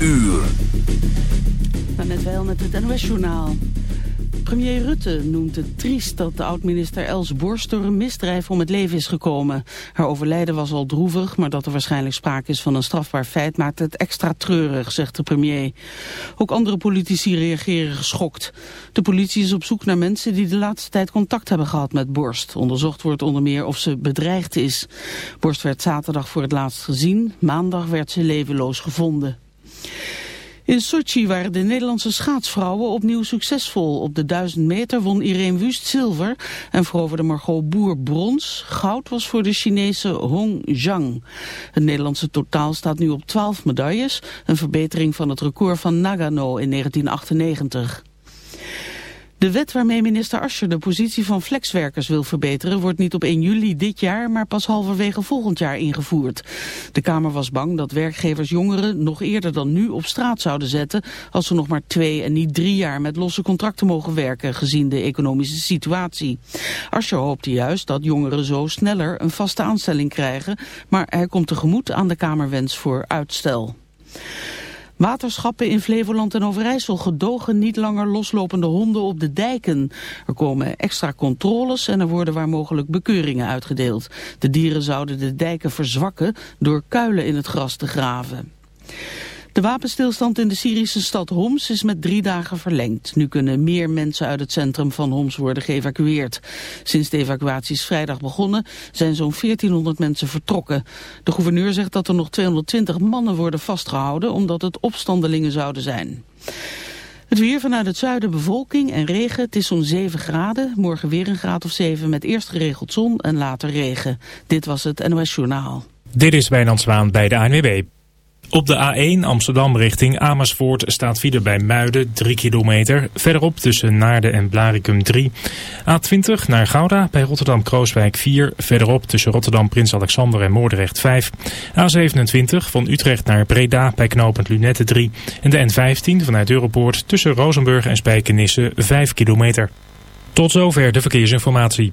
uur. Net wel met het NOS-journaal. Premier Rutte noemt het triest dat de oud-minister Els Borst door een misdrijf om het leven is gekomen. Haar overlijden was al droevig, maar dat er waarschijnlijk sprake is van een strafbaar feit maakt het extra treurig, zegt de premier. Ook andere politici reageren geschokt. De politie is op zoek naar mensen die de laatste tijd contact hebben gehad met Borst. Onderzocht wordt onder meer of ze bedreigd is. Borst werd zaterdag voor het laatst gezien, maandag werd ze levenloos gevonden. In Sochi waren de Nederlandse schaatsvrouwen opnieuw succesvol. Op de 1000 meter won Irene Wust zilver en veroverde Margot Boer brons. Goud was voor de Chinese Hong Zhang. Het Nederlandse totaal staat nu op 12 medailles, een verbetering van het record van Nagano in 1998. De wet waarmee minister Ascher de positie van flexwerkers wil verbeteren... wordt niet op 1 juli dit jaar, maar pas halverwege volgend jaar ingevoerd. De Kamer was bang dat werkgevers jongeren nog eerder dan nu op straat zouden zetten... als ze nog maar twee en niet drie jaar met losse contracten mogen werken... gezien de economische situatie. Ascher hoopte juist dat jongeren zo sneller een vaste aanstelling krijgen... maar hij komt tegemoet aan de Kamerwens voor uitstel. Waterschappen in Flevoland en Overijssel gedogen niet langer loslopende honden op de dijken. Er komen extra controles en er worden waar mogelijk bekeuringen uitgedeeld. De dieren zouden de dijken verzwakken door kuilen in het gras te graven. De wapenstilstand in de Syrische stad Homs is met drie dagen verlengd. Nu kunnen meer mensen uit het centrum van Homs worden geëvacueerd. Sinds de evacuaties vrijdag begonnen zijn zo'n 1400 mensen vertrokken. De gouverneur zegt dat er nog 220 mannen worden vastgehouden omdat het opstandelingen zouden zijn. Het weer vanuit het zuiden bewolking en regen. Het is zo'n 7 graden. Morgen weer een graad of 7 met eerst geregeld zon en later regen. Dit was het NOS Journaal. Dit is Wijnand Zwaan bij de ANWB. Op de A1 Amsterdam richting Amersfoort staat file bij Muiden 3 kilometer. Verderop tussen Naarden en Blarikum 3. A20 naar Gouda bij Rotterdam-Krooswijk 4. Verderop tussen Rotterdam, Prins Alexander en Moordrecht 5. A27 van Utrecht naar Breda bij knooppunt Lunette 3. En de N15 vanuit Europoort tussen Rozenburg en Spijkenisse 5 kilometer. Tot zover de verkeersinformatie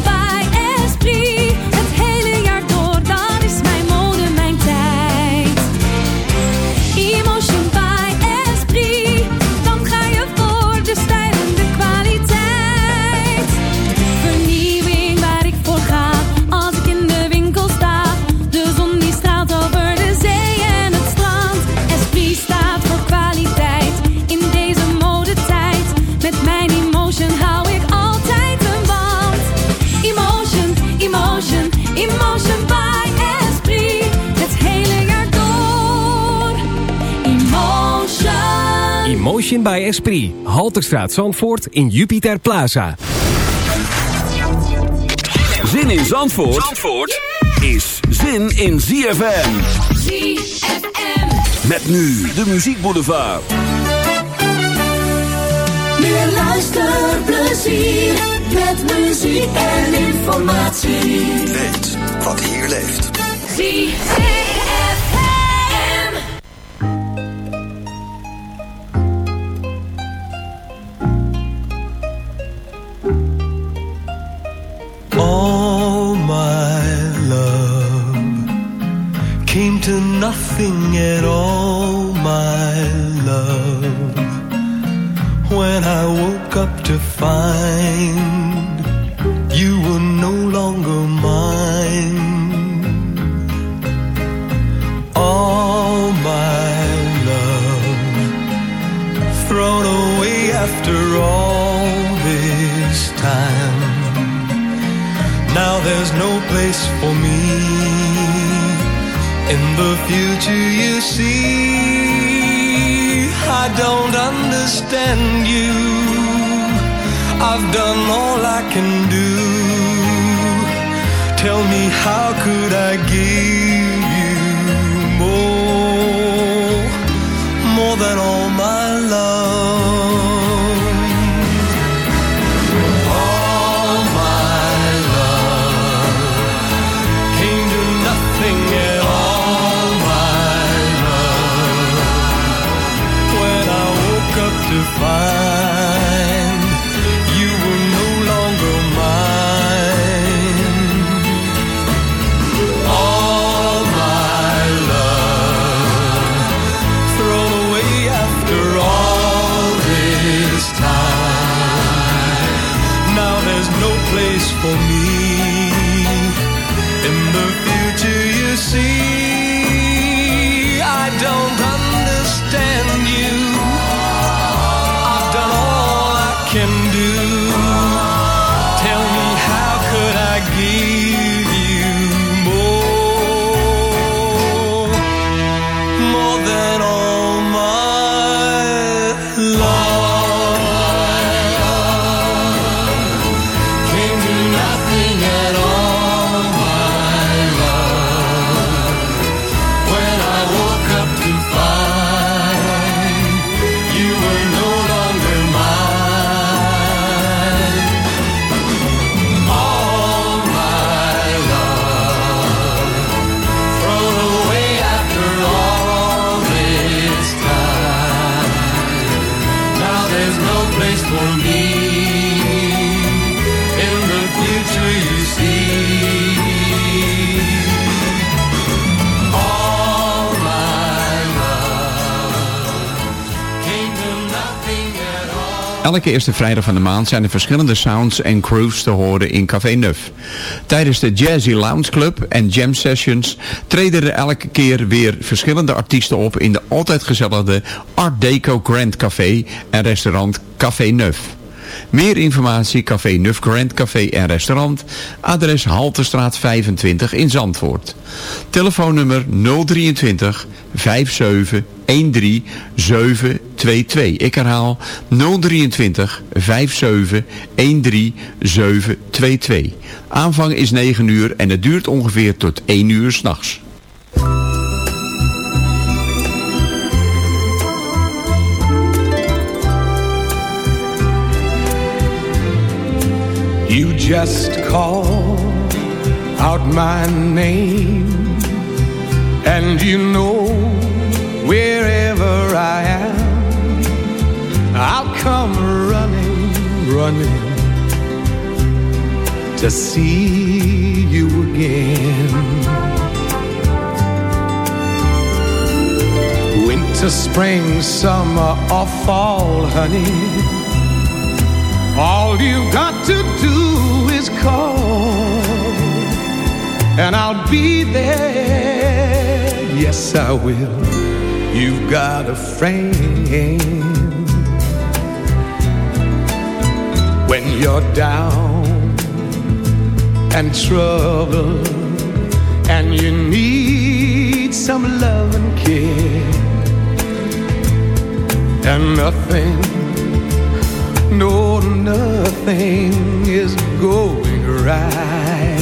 Motion by Esprit. Halterstraat Zandvoort in Jupiter Plaza. Zin in Zandvoort, Zandvoort is zin in ZFM. ZFM. Met nu de muziekboulevard. Meer luisterplezier met muziek en informatie. Weet wat hier leeft. ZFM. All my love came to nothing at all, my love. When I woke up to find me in the future. You see, I don't understand you. I've done all I can do. Tell me, how could I give Elke eerste vrijdag van de maand zijn er verschillende sounds en grooves te horen in Café Neuf. Tijdens de Jazzy Lounge Club en Jam Sessions treden er elke keer weer verschillende artiesten op in de altijd gezellige Art Deco Grand Café en restaurant Café Neuf. Meer informatie Café Neuf Grand Café en Restaurant. Adres Halterstraat 25 in Zandvoort. Telefoonnummer 023 57 13 722. Ik herhaal 023 57 13 722. Aanvang is 9 uur en het duurt ongeveer tot 1 uur s'nachts. You just call out my name, and you know wherever I am, I'll come running, running to see you again. Winter, spring, summer, or fall, honey. All you've got to do is call, and I'll be there. Yes, I will. You've got a friend when you're down and trouble, and you need some love and care, and nothing no, nothing is going right.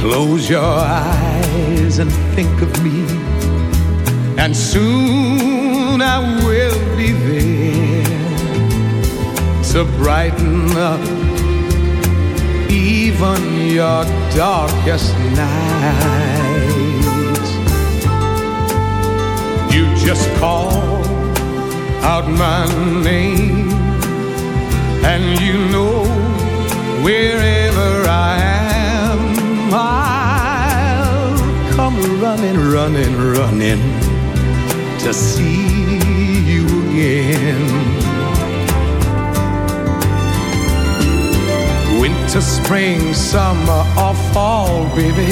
Close your eyes and think of me And soon I will be there To brighten up even your darkest night. Just call out my name, and you know wherever I am, I'll come running, running, running to see you again. Winter, spring, summer, or fall, baby.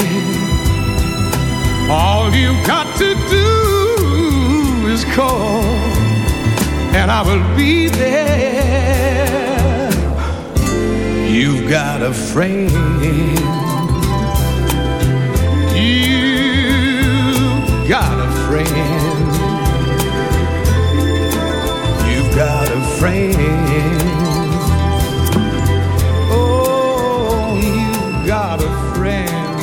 All you got to do call, and I will be there. You've got a friend. You've got a friend. You've got a friend. Oh, you've got a friend.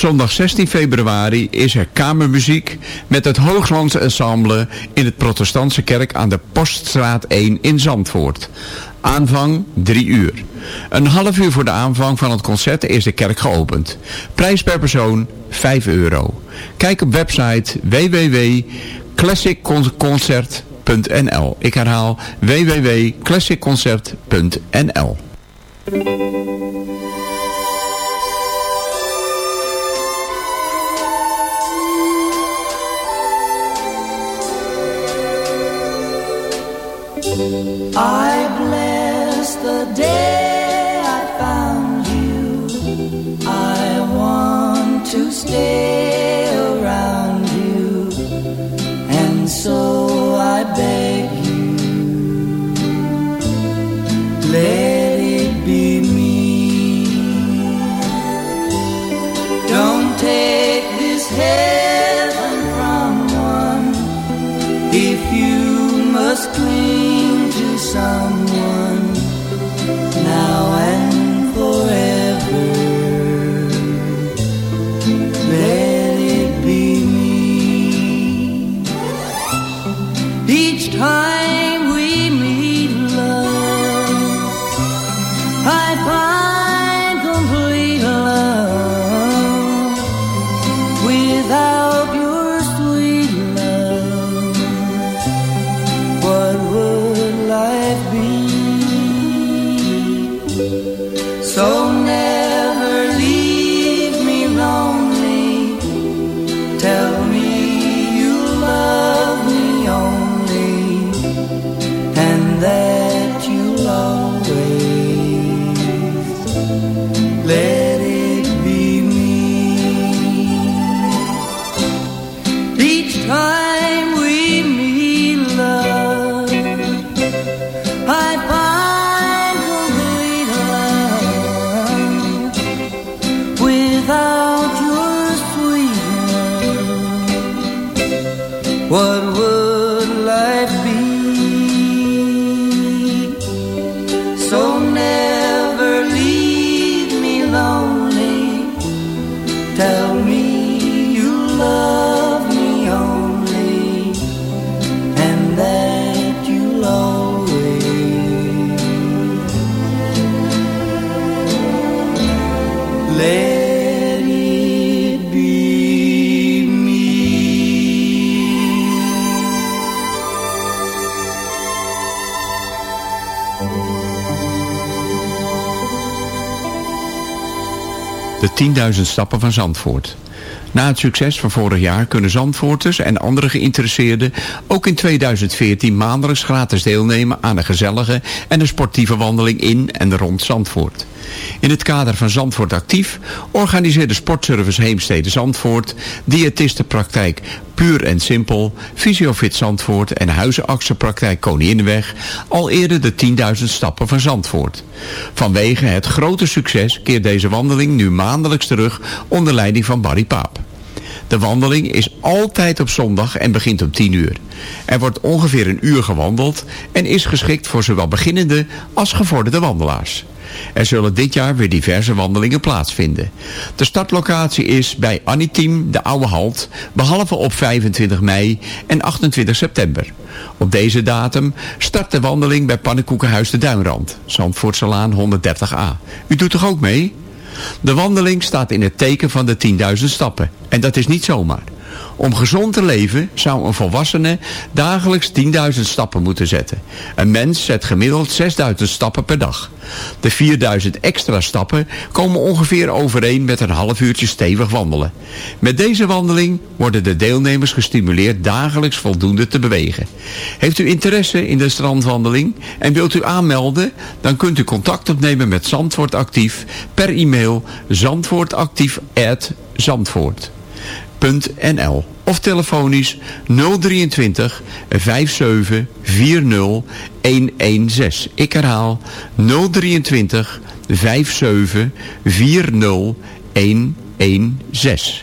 Zondag 16 februari is er kamermuziek met het Hooglands Ensemble in het Protestantse Kerk aan de Poststraat 1 in Zandvoort. Aanvang 3 uur. Een half uur voor de aanvang van het concert is de kerk geopend. Prijs per persoon 5 euro. Kijk op website www.classicconcert.nl Ik herhaal www.classicconcert.nl to stay around you. And so De 10.000 stappen van Zandvoort. Na het succes van vorig jaar kunnen Zandvoorters en andere geïnteresseerden ook in 2014 maandelijks gratis deelnemen aan een gezellige en een sportieve wandeling in en rond Zandvoort. In het kader van Zandvoort Actief organiseerde Sportservice Heemstede Zandvoort, diëtistenpraktijk Puur en Simpel, Fysiofit Zandvoort en huizenartsenpraktijk Koninginnenweg al eerder de 10.000 stappen van Zandvoort. Vanwege het grote succes keert deze wandeling nu maandelijks terug onder leiding van Barry Paap. De wandeling is altijd op zondag en begint om 10 uur. Er wordt ongeveer een uur gewandeld en is geschikt voor zowel beginnende als gevorderde wandelaars. Er zullen dit jaar weer diverse wandelingen plaatsvinden. De startlocatie is bij Anitiem de Oude Halt, behalve op 25 mei en 28 september. Op deze datum start de wandeling bij Pannenkoekenhuis de Duinrand, Zandvoortselaan 130a. U doet toch ook mee? De wandeling staat in het teken van de 10.000 stappen. En dat is niet zomaar. Om gezond te leven zou een volwassene dagelijks 10.000 stappen moeten zetten. Een mens zet gemiddeld 6.000 stappen per dag. De 4.000 extra stappen komen ongeveer overeen met een half uurtje stevig wandelen. Met deze wandeling worden de deelnemers gestimuleerd dagelijks voldoende te bewegen. Heeft u interesse in de strandwandeling en wilt u aanmelden? Dan kunt u contact opnemen met Zandvoort Actief per e-mail zandvoortactief@zandvoort of telefonisch 023 57 40 116. Ik herhaal 023 57 40 116.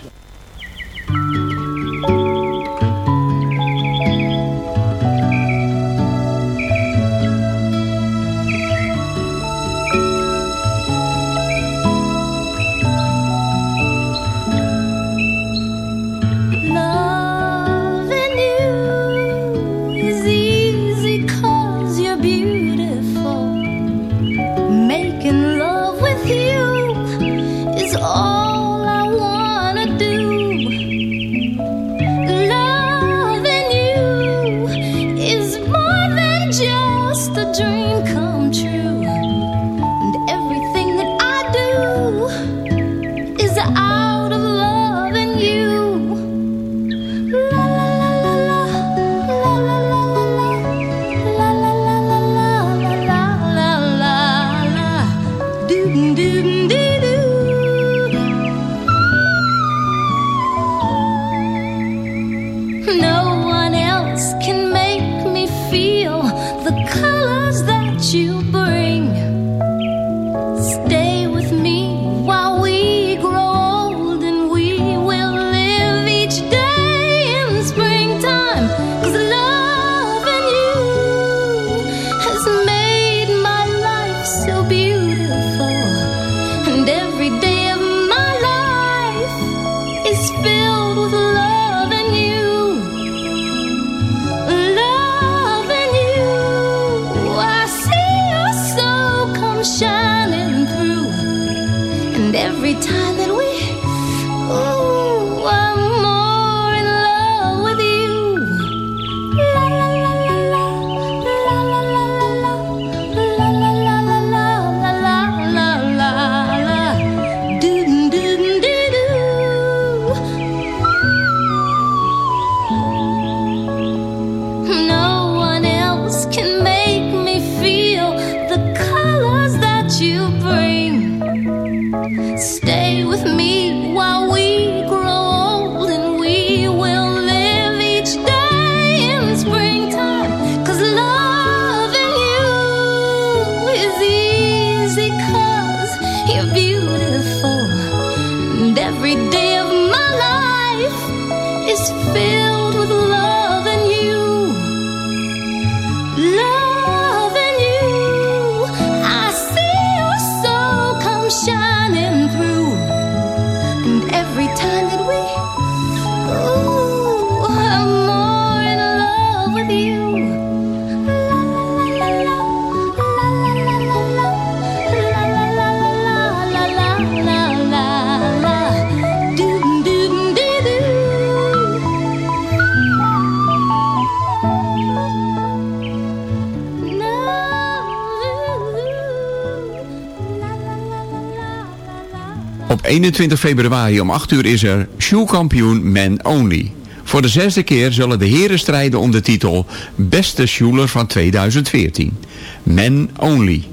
21 februari om 8 uur is er Shoe-kampioen Man Only. Voor de zesde keer zullen de heren strijden om de titel Beste Schuler van 2014. Men Only.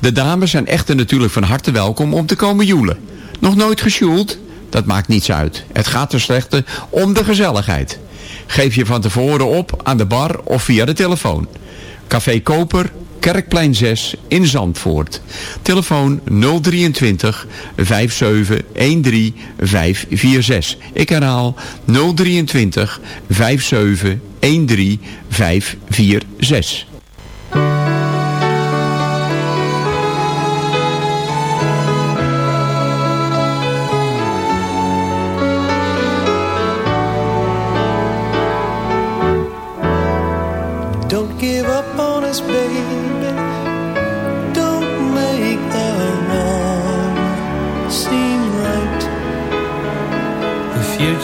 De dames zijn echter natuurlijk van harte welkom om te komen joelen. Nog nooit gesjoeld? Dat maakt niets uit. Het gaat ten slechte om de gezelligheid. Geef je van tevoren op aan de bar of via de telefoon. Café Koper, Kerkplein 6 in Zandvoort. Telefoon 023 57 13 546. Ik herhaal 023 57 13 546.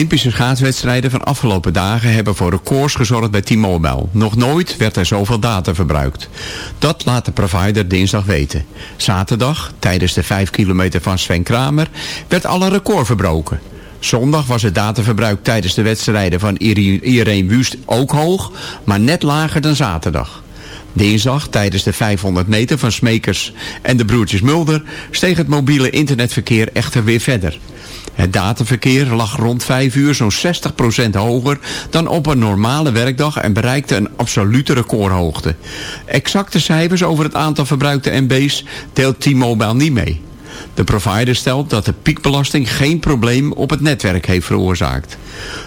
Olympische schaatswedstrijden van afgelopen dagen hebben voor records gezorgd bij T-Mobile. Nog nooit werd er zoveel data verbruikt. Dat laat de provider dinsdag weten. Zaterdag, tijdens de 5 kilometer van Sven Kramer, werd alle record verbroken. Zondag was het dataverbruik tijdens de wedstrijden van Irene Wust ook hoog, maar net lager dan zaterdag. Dinsdag, tijdens de 500 meter van Smekers en de broertjes Mulder, steeg het mobiele internetverkeer echter weer verder. Het dataverkeer lag rond 5 uur zo'n 60% hoger dan op een normale werkdag en bereikte een absolute recordhoogte. Exacte cijfers over het aantal verbruikte MB's deelt T-Mobile niet mee. De provider stelt dat de piekbelasting geen probleem op het netwerk heeft veroorzaakt.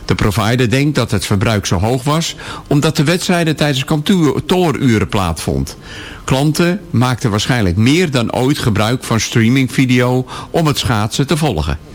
De provider denkt dat het verbruik zo hoog was omdat de wedstrijden tijdens kantooruren plaatsvond. Klanten maakten waarschijnlijk meer dan ooit gebruik van streamingvideo om het schaatsen te volgen.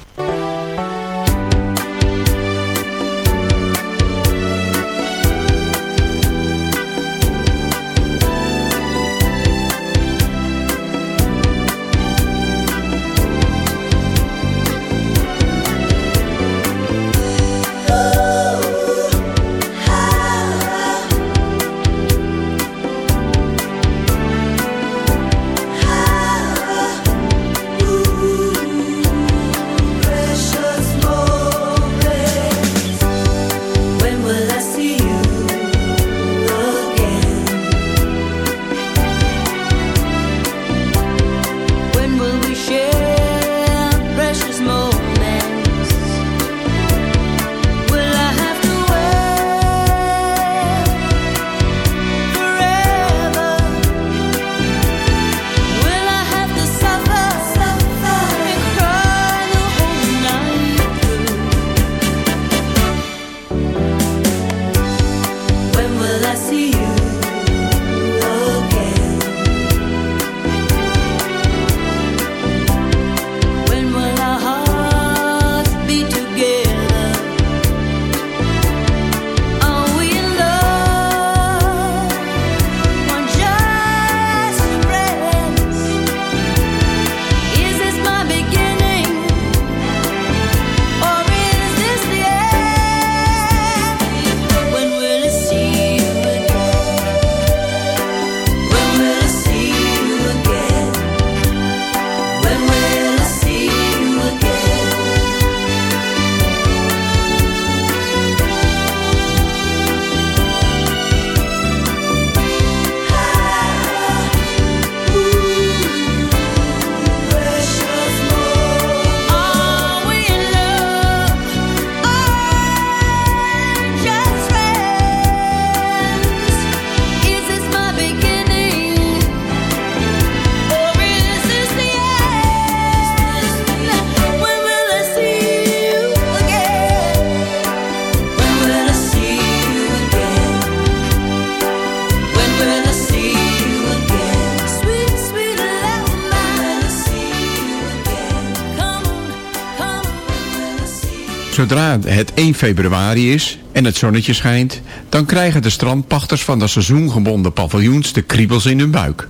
Zodra het 1 februari is en het zonnetje schijnt... dan krijgen de strandpachters van de seizoengebonden paviljoens de kriebels in hun buik.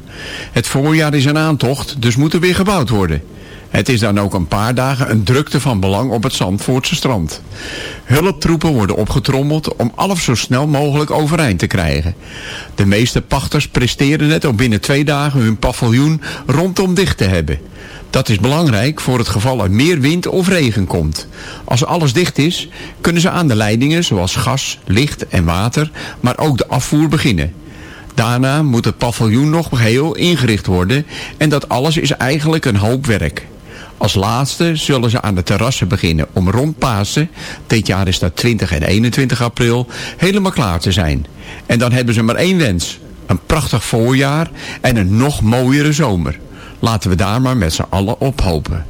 Het voorjaar is een aantocht, dus moet er weer gebouwd worden. Het is dan ook een paar dagen een drukte van belang op het Zandvoortse strand. Hulptroepen worden opgetrommeld om alles zo snel mogelijk overeind te krijgen. De meeste pachters presteren het om binnen twee dagen hun paviljoen rondom dicht te hebben... Dat is belangrijk voor het geval er meer wind of regen komt. Als alles dicht is, kunnen ze aan de leidingen zoals gas, licht en water, maar ook de afvoer beginnen. Daarna moet het paviljoen nog geheel ingericht worden en dat alles is eigenlijk een hoop werk. Als laatste zullen ze aan de terrassen beginnen om rond Pasen, dit jaar is dat 20 en 21 april, helemaal klaar te zijn. En dan hebben ze maar één wens, een prachtig voorjaar en een nog mooiere zomer. Laten we daar maar met z'n allen op hopen.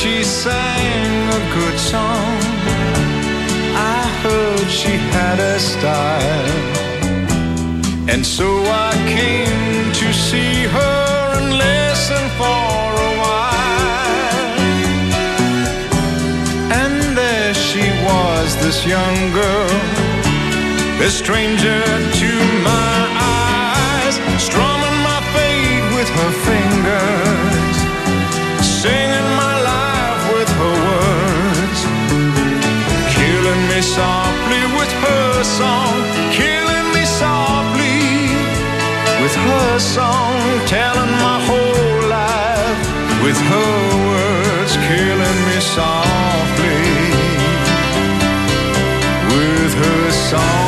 She sang a good song. I heard she had a style. And so I came to see her and listen for a while. And there she was, this young girl, a stranger to my eyes, strumming my fate with her fingers softly with her song, killing me softly with her song, telling my whole life with her words, killing me softly with her song.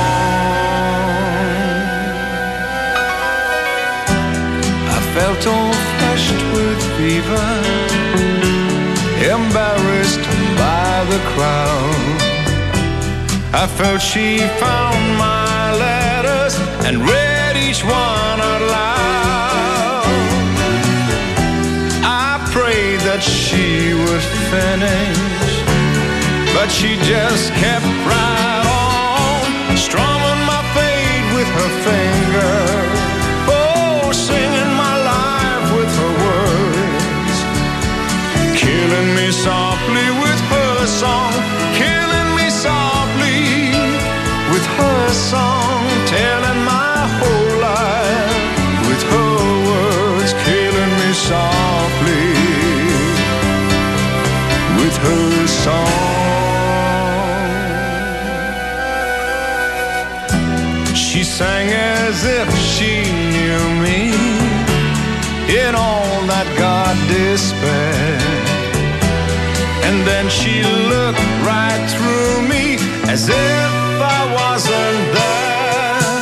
I felt all flushed with fever embarrassed by the crowd. I felt she found my letters and read each one out loud. I prayed that she would finish, but she just kept right on, strumming my fate with her finger. Song, telling my whole life with her words, killing me softly with her song. She sang as if she knew me in all that God despair. And then she looked right through me as if wasn't there.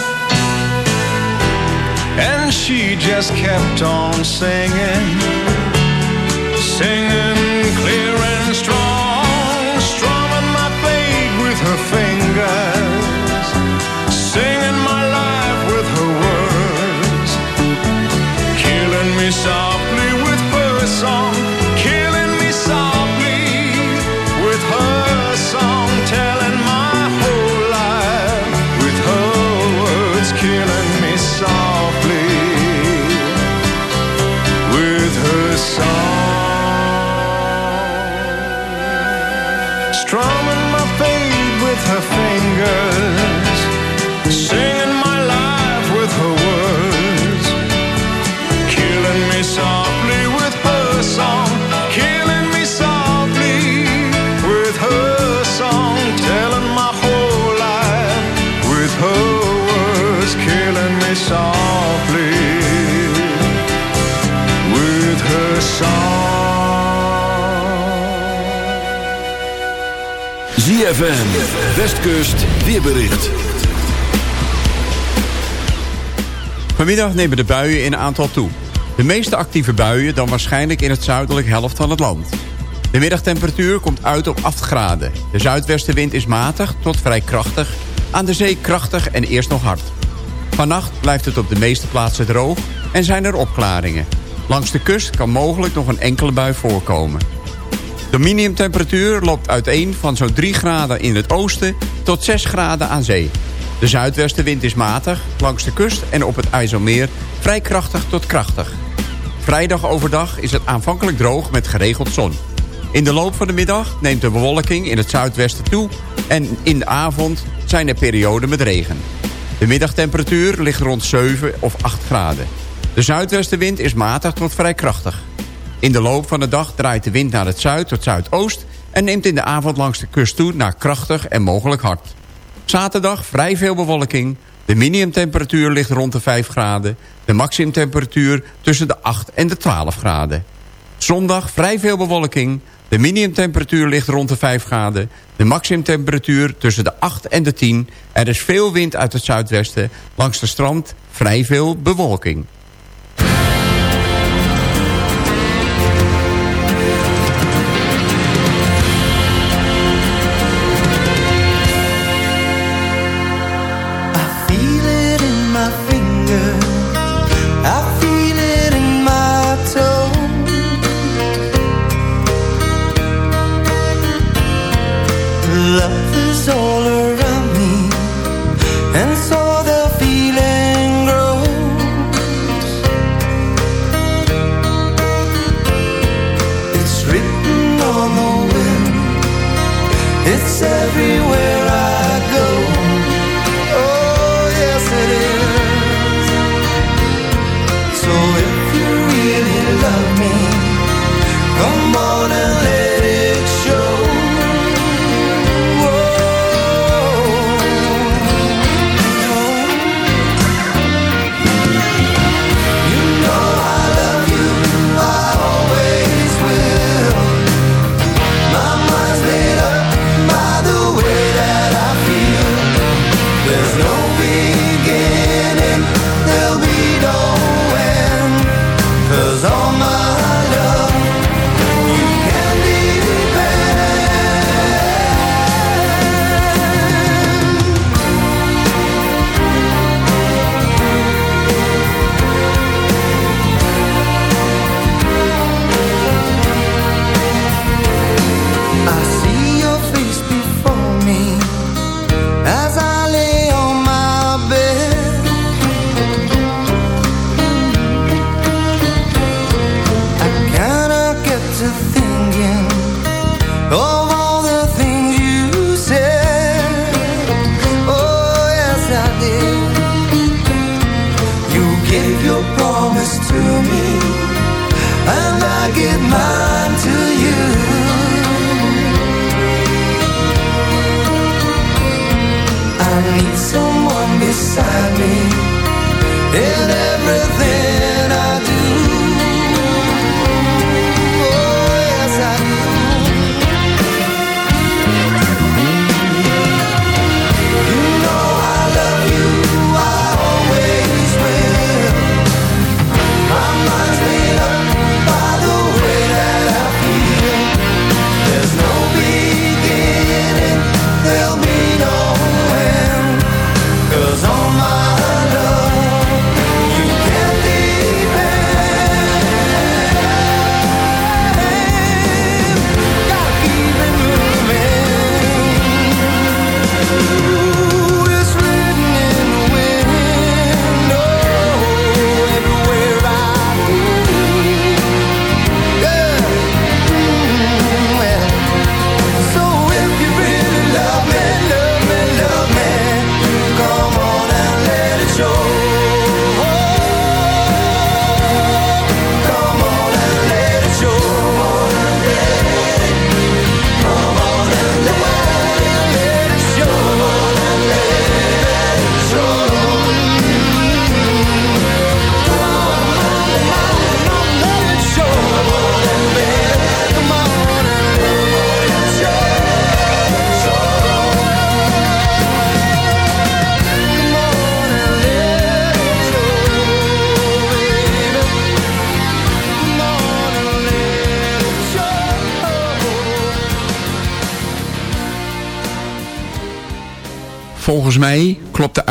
And she just kept on singing, singing clear ZFM, Westkust, weerbericht. Vanmiddag nemen de buien in aantal toe. De meeste actieve buien dan waarschijnlijk in het zuidelijke helft van het land. De middagtemperatuur komt uit op 8 graden. De zuidwestenwind is matig tot vrij krachtig. Aan de zee krachtig en eerst nog hard. Vannacht blijft het op de meeste plaatsen droog en zijn er opklaringen. Langs de kust kan mogelijk nog een enkele bui voorkomen. De minimumtemperatuur loopt uiteen van zo'n 3 graden in het oosten tot 6 graden aan zee. De zuidwestenwind is matig, langs de kust en op het IJsselmeer vrij krachtig tot krachtig. Vrijdag overdag is het aanvankelijk droog met geregeld zon. In de loop van de middag neemt de bewolking in het zuidwesten toe... en in de avond zijn er perioden met regen. De middagtemperatuur ligt rond 7 of 8 graden. De zuidwestenwind is matig tot vrij krachtig. In de loop van de dag draait de wind naar het zuid tot zuidoost... en neemt in de avond langs de kust toe naar krachtig en mogelijk hard. Zaterdag vrij veel bewolking. De minimumtemperatuur ligt rond de 5 graden. De maximumtemperatuur tussen de 8 en de 12 graden. Zondag vrij veel bewolking. De minimumtemperatuur ligt rond de 5 graden. De maximumtemperatuur tussen de 8 en de 10. Er is veel wind uit het zuidwesten. Langs de strand vrij veel bewolking. Everywhere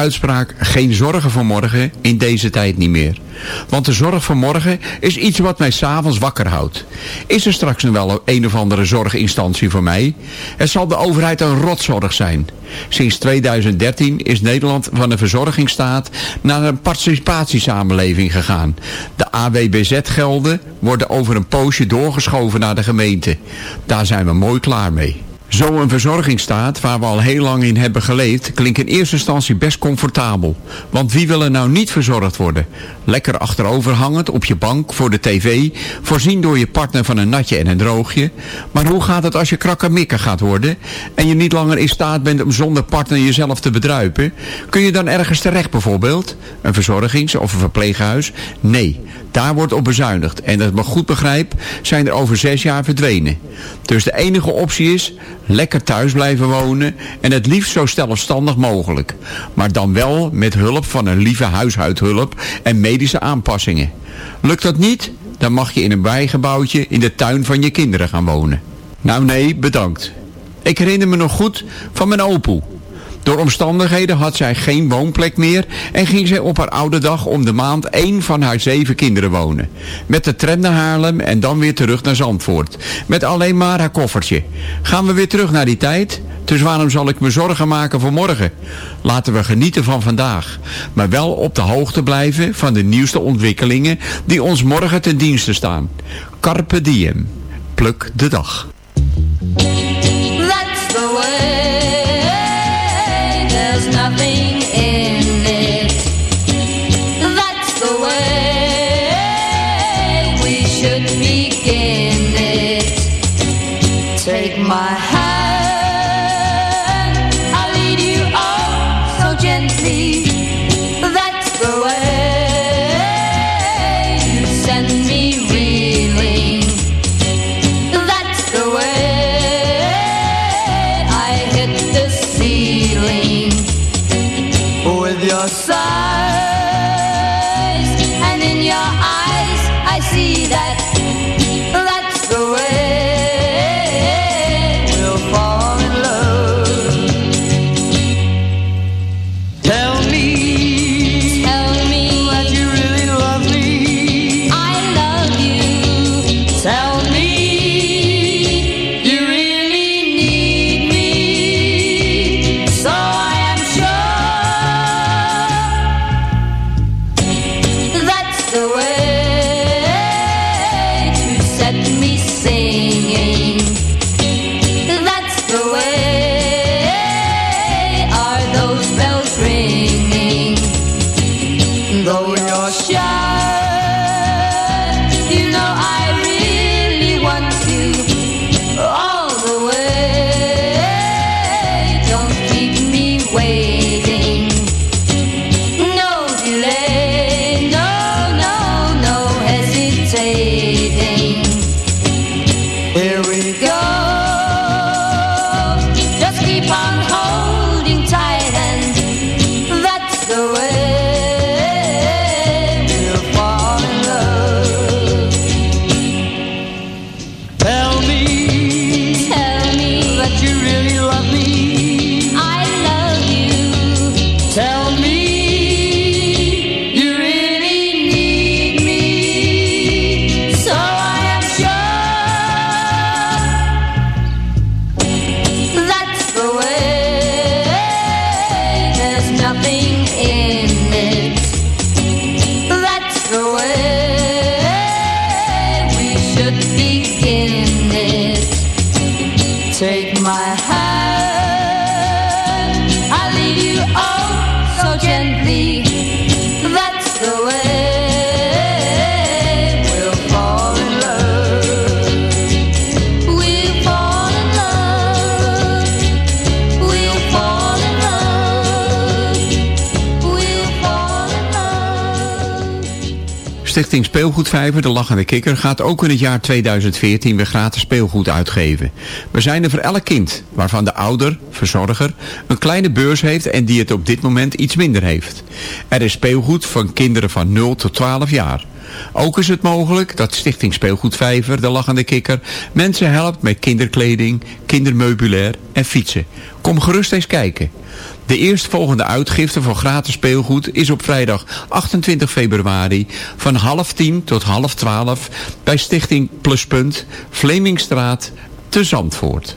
uitspraak geen zorgen voor morgen in deze tijd niet meer. Want de zorg voor morgen is iets wat mij s'avonds wakker houdt. Is er straks nog wel een of andere zorginstantie voor mij? Het zal de overheid een rotzorg zijn. Sinds 2013 is Nederland van een verzorgingsstaat naar een participatiesamenleving gegaan. De AWBZ-gelden worden over een poosje doorgeschoven naar de gemeente. Daar zijn we mooi klaar mee. Zo'n verzorgingsstaat, waar we al heel lang in hebben geleefd, klinkt in eerste instantie best comfortabel. Want wie wil er nou niet verzorgd worden? Lekker achteroverhangend op je bank voor de tv, voorzien door je partner van een natje en een droogje. Maar hoe gaat het als je krakkemikker gaat worden en je niet langer in staat bent om zonder partner jezelf te bedruipen? Kun je dan ergens terecht bijvoorbeeld? Een verzorgings- of een verpleeghuis? Nee, daar wordt op bezuinigd. En dat ik me goed begrijp, zijn er over zes jaar verdwenen. Dus de enige optie is lekker thuis blijven wonen en het liefst zo zelfstandig mogelijk. Maar dan wel met hulp van een lieve huishoudhulp en medische aanpassingen. Lukt dat niet, dan mag je in een bijgebouwtje in de tuin van je kinderen gaan wonen. Nou nee, bedankt. Ik herinner me nog goed van mijn opoe. Door omstandigheden had zij geen woonplek meer en ging zij op haar oude dag om de maand één van haar zeven kinderen wonen. Met de tram naar Haarlem en dan weer terug naar Zandvoort. Met alleen maar haar koffertje. Gaan we weer terug naar die tijd? Dus waarom zal ik me zorgen maken voor morgen? Laten we genieten van vandaag. Maar wel op de hoogte blijven van de nieuwste ontwikkelingen die ons morgen ten dienste staan. Carpe diem. Pluk de dag. Stichting Speelgoedvijver, de Lachende Kikker, gaat ook in het jaar 2014 weer gratis speelgoed uitgeven. We zijn er voor elk kind, waarvan de ouder, verzorger, een kleine beurs heeft en die het op dit moment iets minder heeft. Er is speelgoed van kinderen van 0 tot 12 jaar. Ook is het mogelijk dat Stichting Speelgoedvijver, de Lachende Kikker, mensen helpt met kinderkleding, kindermeubilair en fietsen. Kom gerust eens kijken. De eerstvolgende uitgifte voor gratis speelgoed is op vrijdag 28 februari van half tien tot half twaalf bij Stichting Pluspunt, Vlemingstraat, te Zandvoort.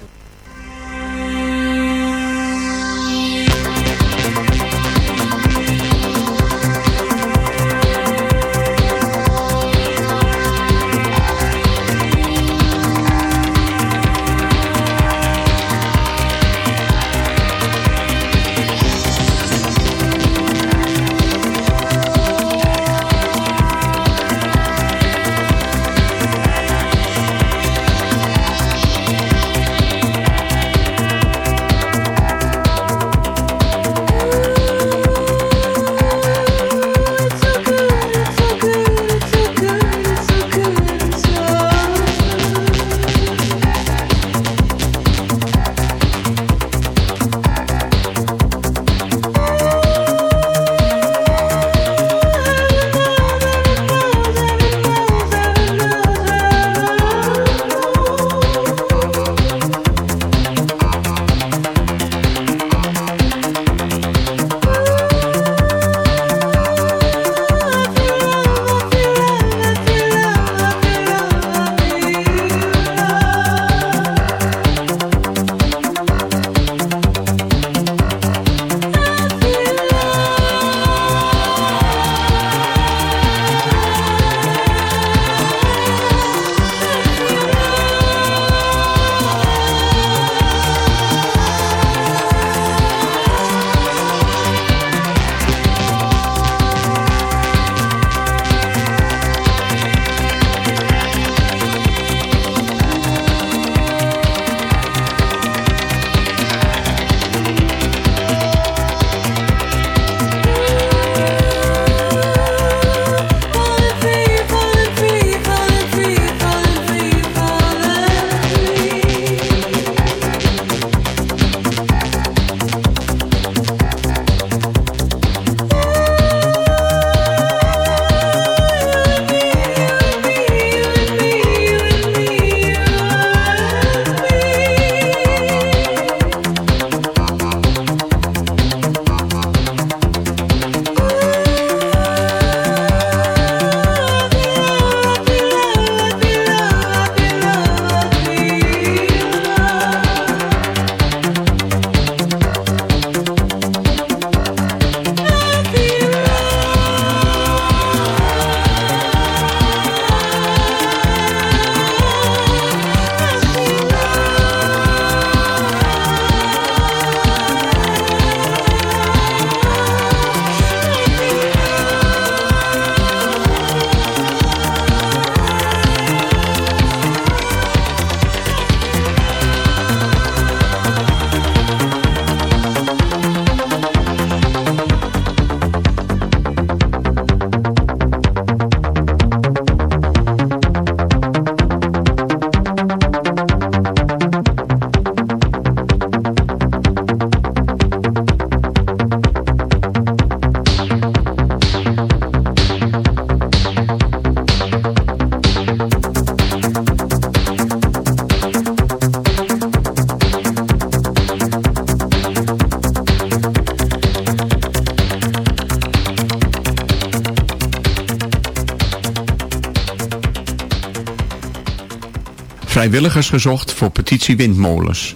Vrijwilligers gezocht voor petitie windmolens.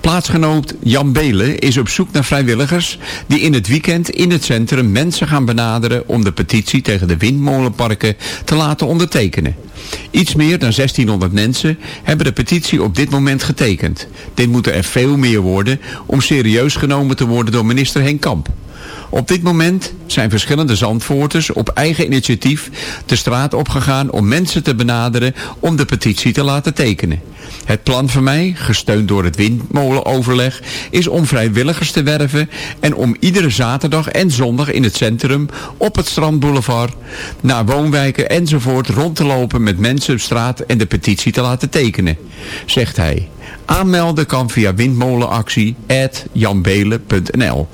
Plaatsgenoot Jan Belen is op zoek naar vrijwilligers die in het weekend in het centrum mensen gaan benaderen om de petitie tegen de windmolenparken te laten ondertekenen. Iets meer dan 1600 mensen hebben de petitie op dit moment getekend. Dit moeten er veel meer worden om serieus genomen te worden door minister Henk Kamp. Op dit moment zijn verschillende Zandvoorters op eigen initiatief de straat opgegaan om mensen te benaderen om de petitie te laten tekenen. Het plan van mij, gesteund door het windmolenoverleg, is om vrijwilligers te werven en om iedere zaterdag en zondag in het centrum, op het strandboulevard, naar woonwijken enzovoort rond te lopen met mensen op straat en de petitie te laten tekenen, zegt hij. Aanmelden kan via windmolenactie.janbelen.nl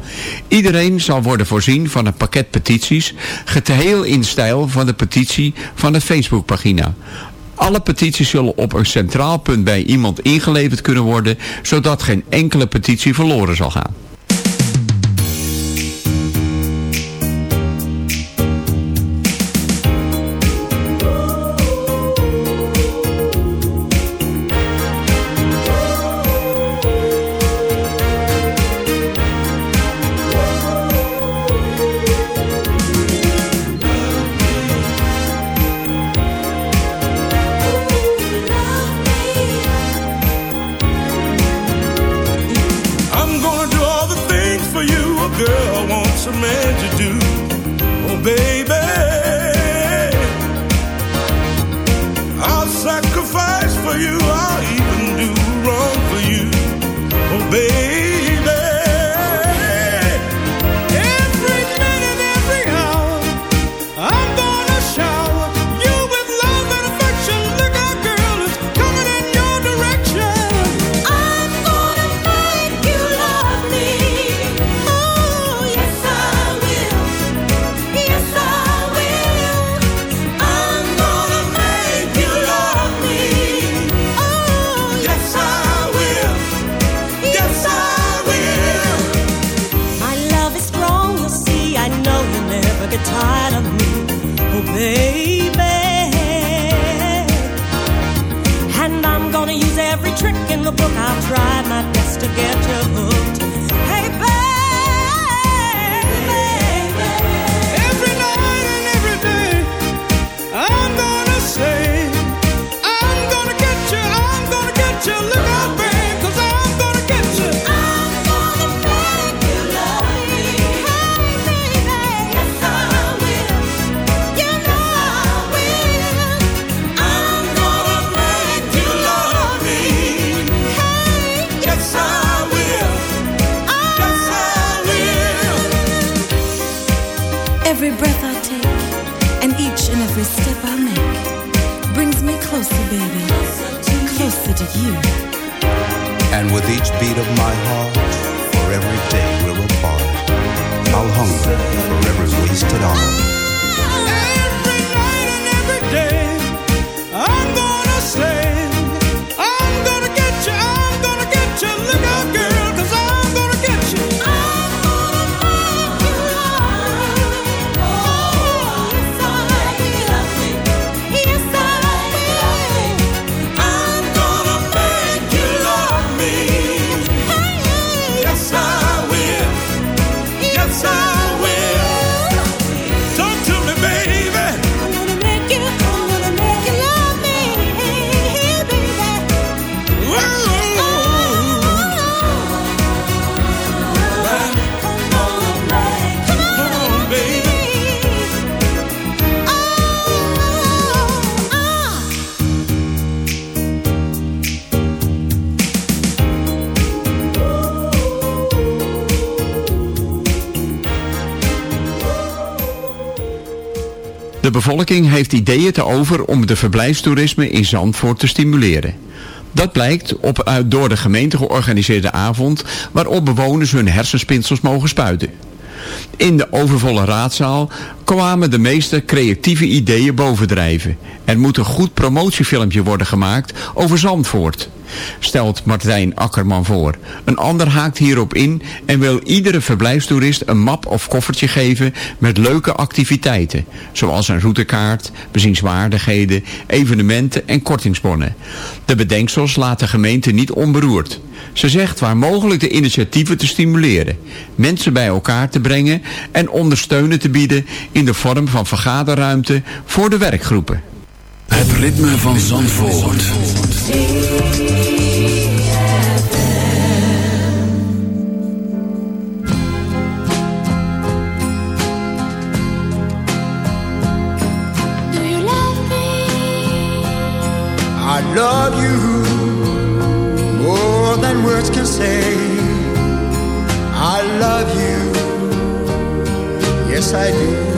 Iedereen zal worden voorzien van een pakket petities, geheel in stijl van de petitie van de Facebookpagina. Alle petities zullen op een centraal punt bij iemand ingeleverd kunnen worden, zodat geen enkele petitie verloren zal gaan. Bevolking heeft ideeën te over om de verblijfstoerisme in Zandvoort te stimuleren. Dat blijkt op een door de gemeente georganiseerde avond waarop bewoners hun hersenspinsels mogen spuiten. In de overvolle raadzaal kwamen de meeste creatieve ideeën bovendrijven. Er moet een goed promotiefilmpje worden gemaakt over Zandvoort, stelt Martijn Akkerman voor. Een ander haakt hierop in en wil iedere verblijfstoerist een map of koffertje geven met leuke activiteiten, zoals een routekaart, bezienswaardigheden, evenementen en kortingsbonnen. De bedenksels laat de gemeente niet onberoerd. Ze zegt waar mogelijk de initiatieven te stimuleren, mensen bij elkaar te brengen en ondersteunen te bieden in de vorm van vergaderruimte voor de werkgroepen. Het ritme van Zandvoort. Do you love me? I love you more than words can say. I love you, yes I do.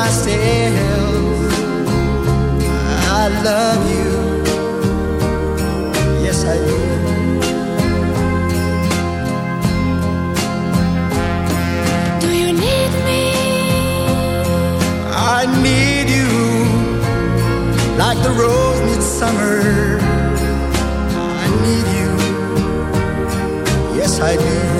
myself. I love you. Yes, I do. Do you need me? I need you like the rose midsummer. I need you. Yes, I do.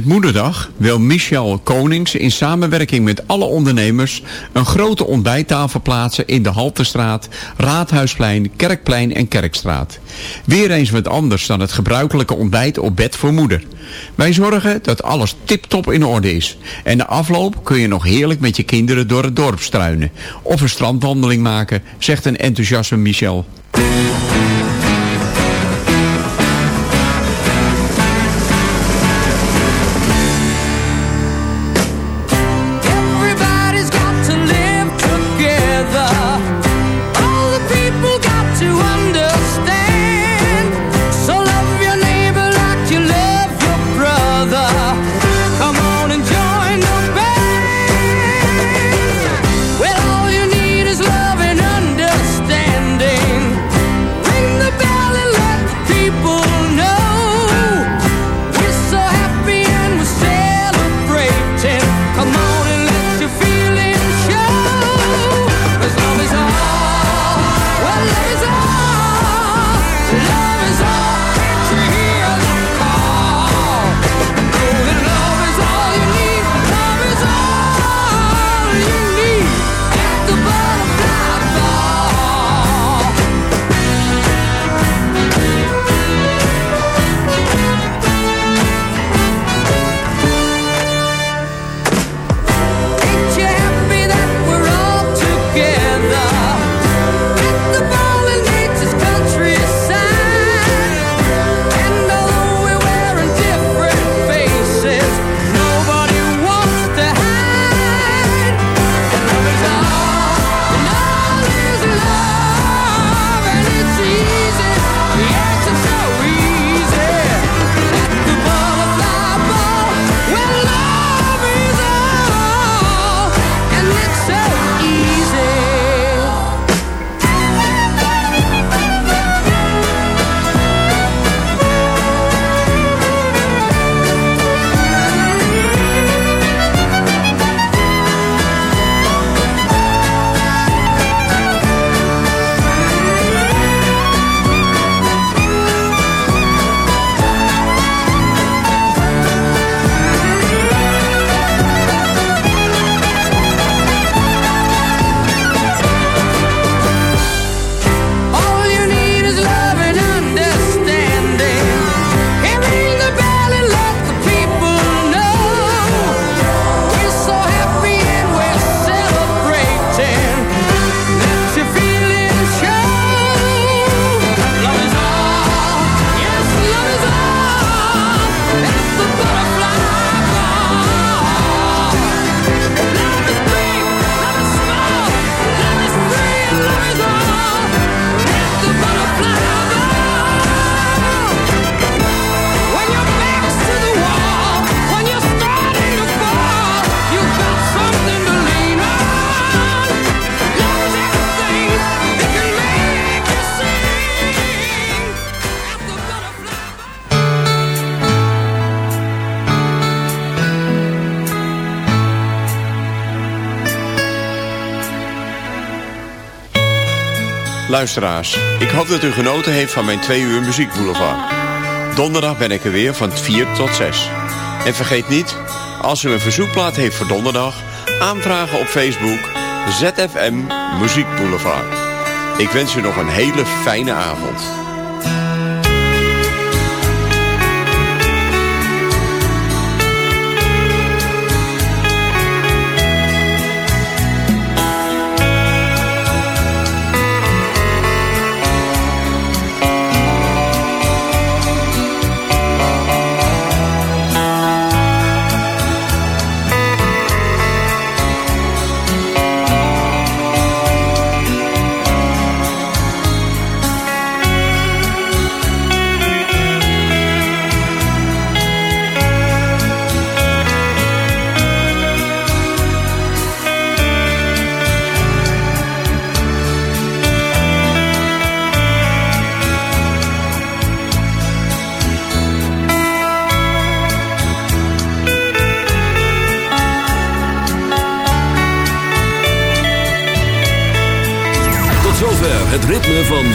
Met Moederdag wil Michel Konings in samenwerking met alle ondernemers een grote ontbijttafel plaatsen in de Haltestraat, Raadhuisplein, Kerkplein en Kerkstraat. Weer eens wat anders dan het gebruikelijke ontbijt op bed voor moeder. Wij zorgen dat alles tip-top in orde is. En na afloop kun je nog heerlijk met je kinderen door het dorp struinen. Of een strandwandeling maken, zegt een enthousiaste Michel. Luisteraars, ik hoop dat u genoten heeft van mijn twee uur muziekboulevard. Donderdag ben ik er weer van 4 tot 6. En vergeet niet, als u een verzoekplaat heeft voor donderdag... aanvragen op Facebook ZFM Muziek Boulevard. Ik wens u nog een hele fijne avond.